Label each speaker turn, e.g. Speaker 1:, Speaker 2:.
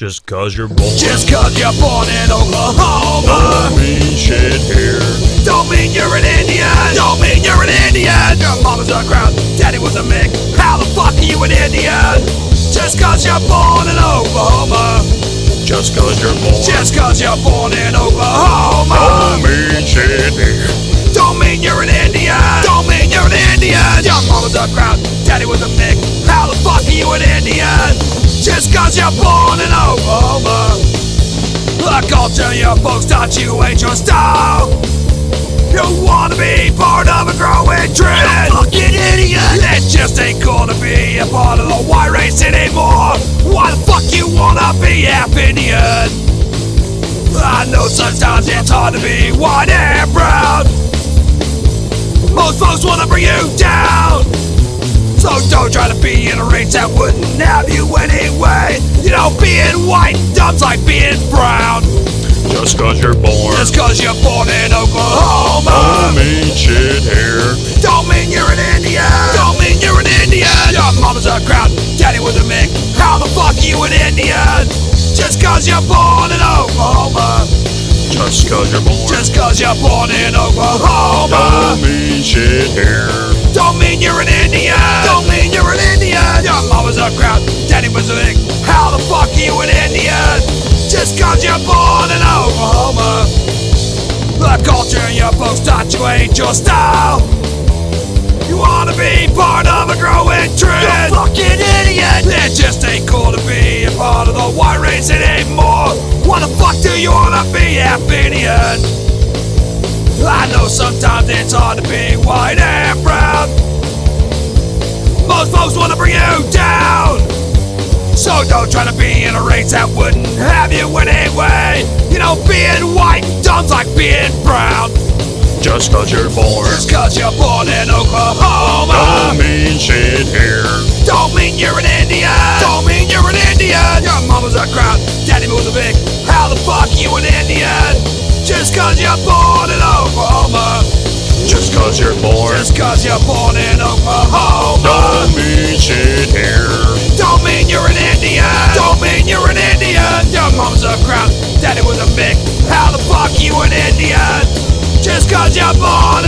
Speaker 1: Just cause you're born.
Speaker 2: Just cause you're born in Oklahoma
Speaker 1: Don't mean shit here.
Speaker 2: Don't mean you're an Indian Don't mean you're an Indian Your mama's a crown, daddy was a Mick How the fuck are you an Indian? Just cause you're born in Oklahoma
Speaker 1: Just cause you're born.
Speaker 2: Just cause you're born in Oklahoma
Speaker 1: Don't mean shit here.
Speaker 2: Don't mean you're an Indian Don't mean you're an Indian Your mama's a crown, daddy was a Mick you an Indian? Just cause you're born in Oklahoma The culture your folks taught you ain't your style You wanna be part of a growing trend You fucking idiot It just ain't cool to be a part of the white race anymore Why the fuck you wanna be half Indian? I know sometimes it's hard to be white and brown most folks wanna bring you down. So don't try to be in a race that wouldn't have you anyway. You know, being white dumb's like being brown.
Speaker 1: Just cause you're born.
Speaker 2: Just cause you're born in Oklahoma.
Speaker 1: Oh, don't mean shit here.
Speaker 2: Don't mean you're an Indian. Don't mean you're an Indian. Your mama's a crown, daddy was a Mick. How the fuck are you an Indian? Just cause you're born in Oklahoma.
Speaker 1: Just cause you're born.
Speaker 2: Just cause you're born in Oklahoma.
Speaker 1: Don't mean shit here.
Speaker 2: Don't mean you're an Indian. Don't cause you're born in Oklahoma. The culture your folks taught you ain't your style. You wanna be part of a growing trend. You fucking idiot. It just ain't cool to be a part of the white race anymore. What the fuck do you wanna be, half Indian? I know sometimes it's hard to be white and proud. Most folks wanna bring you down. So don't try to be in a race that wouldn't have you anyway. You know, being white dumb's like being brown.
Speaker 1: Just cause you're born.
Speaker 2: Just cause you're born in Oklahoma.
Speaker 1: Don't mean shit here.
Speaker 2: Don't mean you're an Indian. Don't mean you're an Indian. Your mama's a crown, daddy was a big. How the fuck you an Indian? Just cause you're born in Oklahoma.
Speaker 1: Just cause you're born.
Speaker 2: Just cause you're born in Oklahoma.
Speaker 1: Don't mean shit
Speaker 2: the fuck